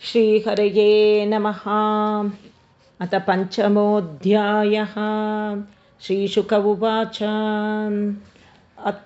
श्रीहरये नमः। अथ पञ्चमोऽध्यायः। श्रीशुक उवाच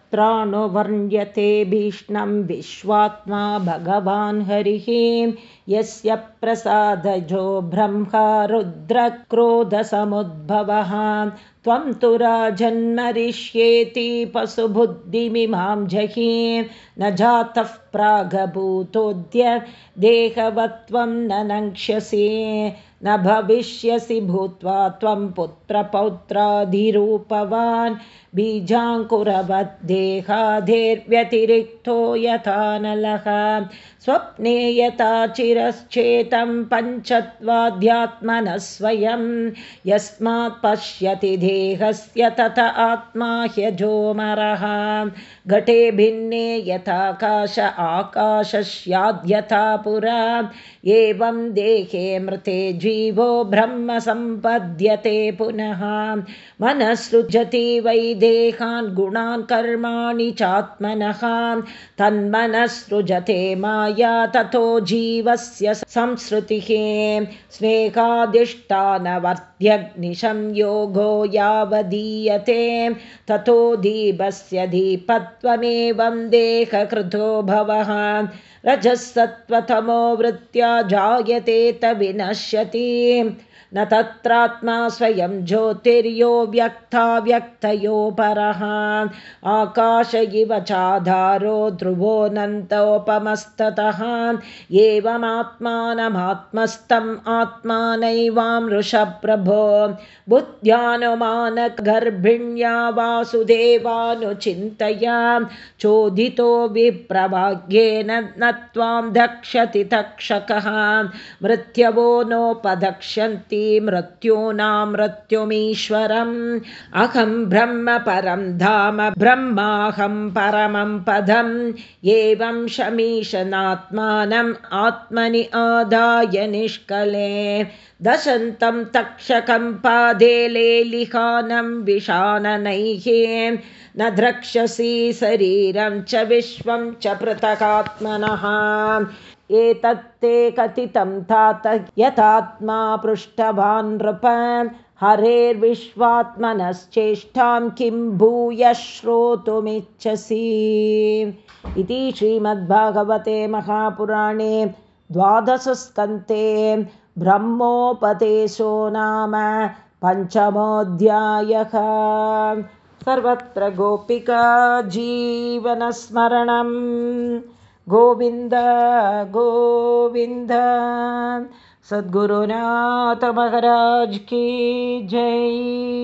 अत्रानुवर्ण्यते भीष्णं विश्वात्मा भगवान् हरिः। यस्य प्रसादजो ब्रह्मा रुद्रक्रोधसमुद्भवः। त्वं तु राजन्मरिष्येति पशुबुद्धिमिमां जहि। न जातः प्रागभूतोऽद्य देहवत्वं न नङ्क्ष्यसि। न भविष्यसि भूत्वा त्वं पुत्रपौत्राधिरूपवान् बीजाङ्कुरवद्देहादेर्व्यतिरिक्तो यथा नलः। स्वप्ने यथा चिरश्चेतं पञ्चत्वाध्यात्मनः स्वयं यस्मात् पश्यति देहस्य तत आत्मा ह्यजोमरः घटे भिन्ने यथाकाश आकाश स्याद्यथा पुरा। एवं देहे मृते जीवो ब्रह्म सम्पद्यते पुनः। मनःसृजति वै देहान् गुणान् कर्माणि चात्मनः। तन्मनःसृजते माया ततो जीवस्य संसृतिः। स्नेहादिष्टानवर्त्यग्निशंयोगो यावदीयते। ततो दीपस्य दीपत्वमेवं देहकृतो भवः। रजःसत्त्वतमो वृत्त्या जायते त विनश्यति न तत्रात्मा स्वयं ज्योतिर्यो व्यक्ताव्यक्तयो परः। आकाश इव चाधारो ध्रुवोऽनन्तोपमस्ततः एवमात्मानमात्मस्थम् आत्मानैवामृषप्रभो बुद्ध्यानुमानगर्भिण्या वासुदेवानुचिन्तया। चोदितो विप्रभाग्येन न त्वां धक्षति तक्षकः। मृत्यवो नोपदक्ष्यन्ति मृत्यूनां मृत्युमीश्वरम्। अहं ब्रह्म परं धाम ब्रह्माहं परमं पदम्। एवं शमीशनात्मानम् आत्मनि आदाय निष्कले। दशन्तं तक्षकं पादे लेलिहानं विषाननैः। न द्रक्ष्यसि शरीरं च विश्वं च पृथगात्मनः एतत्ते कथितं तात यथात्मा पृष्ठवान् नृप हरेर्विश्वात्मनश्चेष्टां किं भूय श्रोतुमिच्छसि। इति श्रीमद्भागवते महापुराणे द्वादशस्कन्ते ब्रह्मोपदेशो नाम पञ्चमोऽध्यायः। सर्वत्र गोपिका जीवनस्मरणम् गोविन्द गोविन्द। सद्गुरुनाथ महाराज की जय